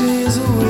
washes stains away.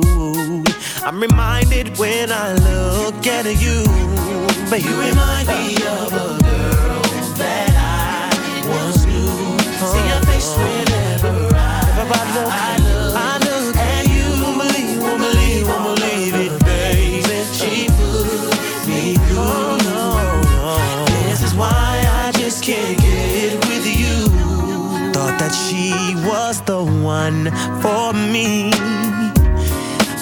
I'm reminded when I look at you, but you remind me of a girl that I once knew. See your face whenever I, look, I look, I look you. Believe, believe, believe it, baby. She put me through. This is why I just can't get with you. Thought that she was the one for me.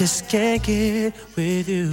Just can't get with you.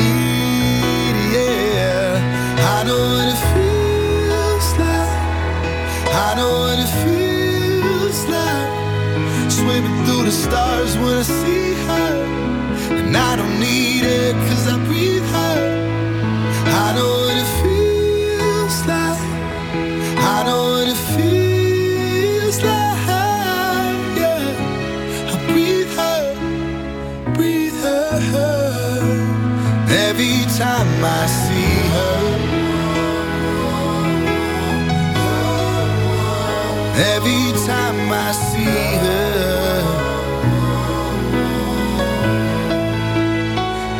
stars when I see her. And I don't need it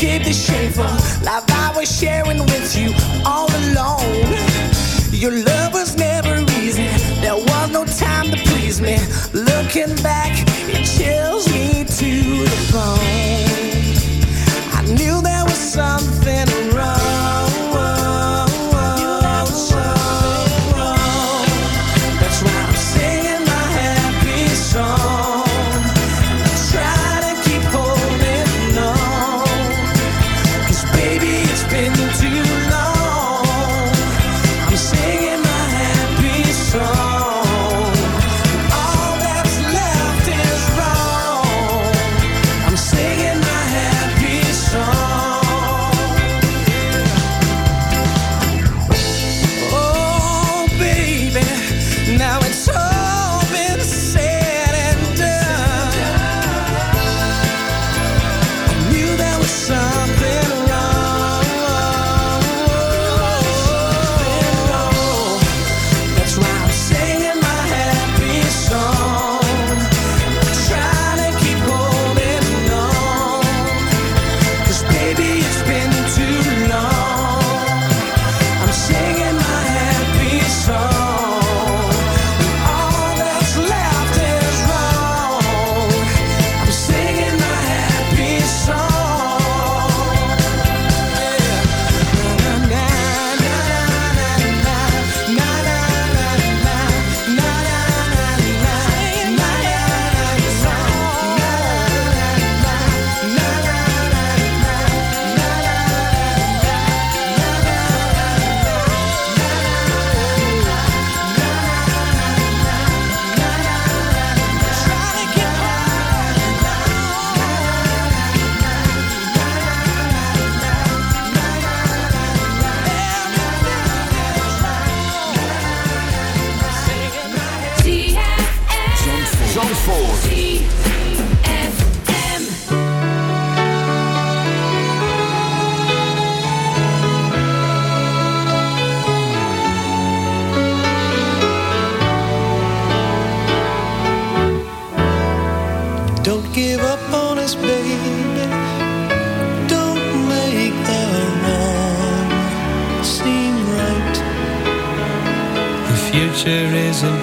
Escaped the shameful. Life I was sharing with you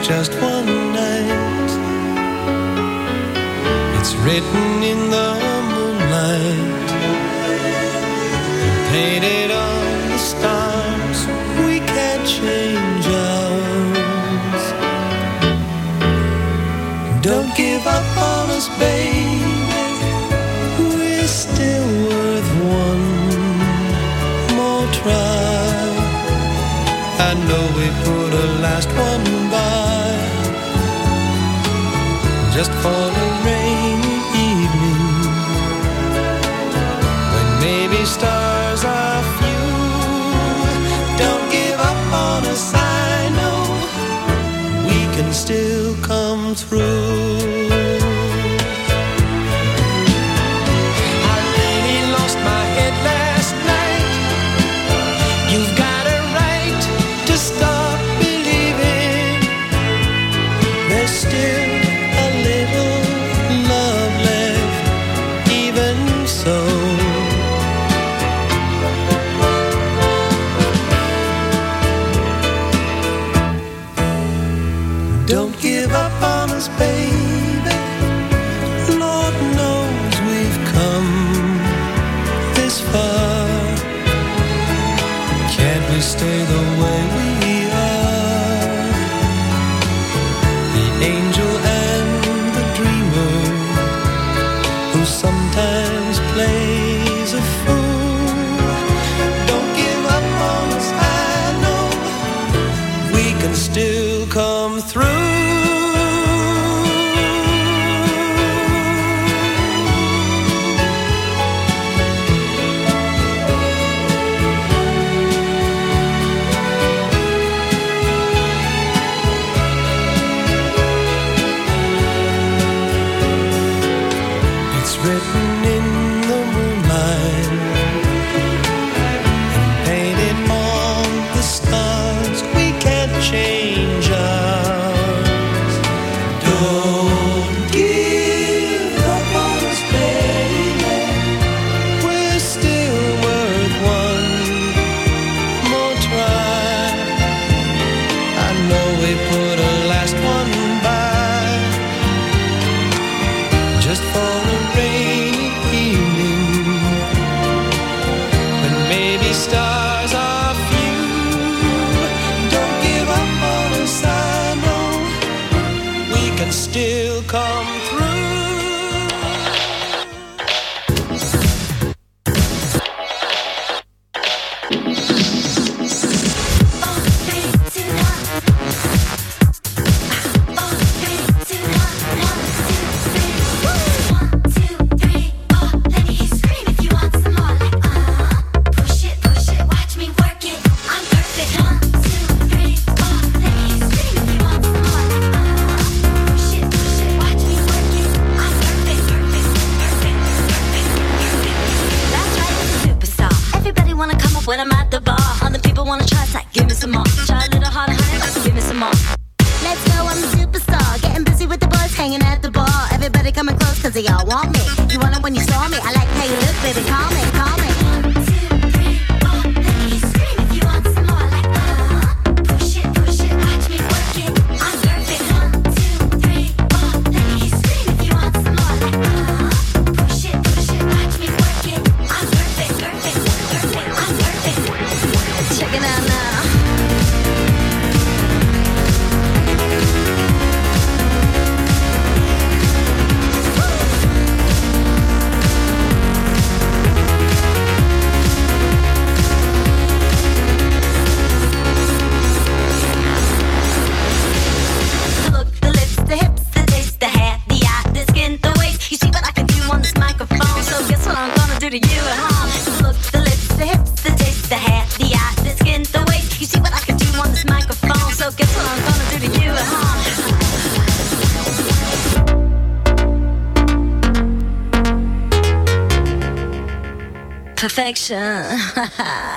just 神，哈哈。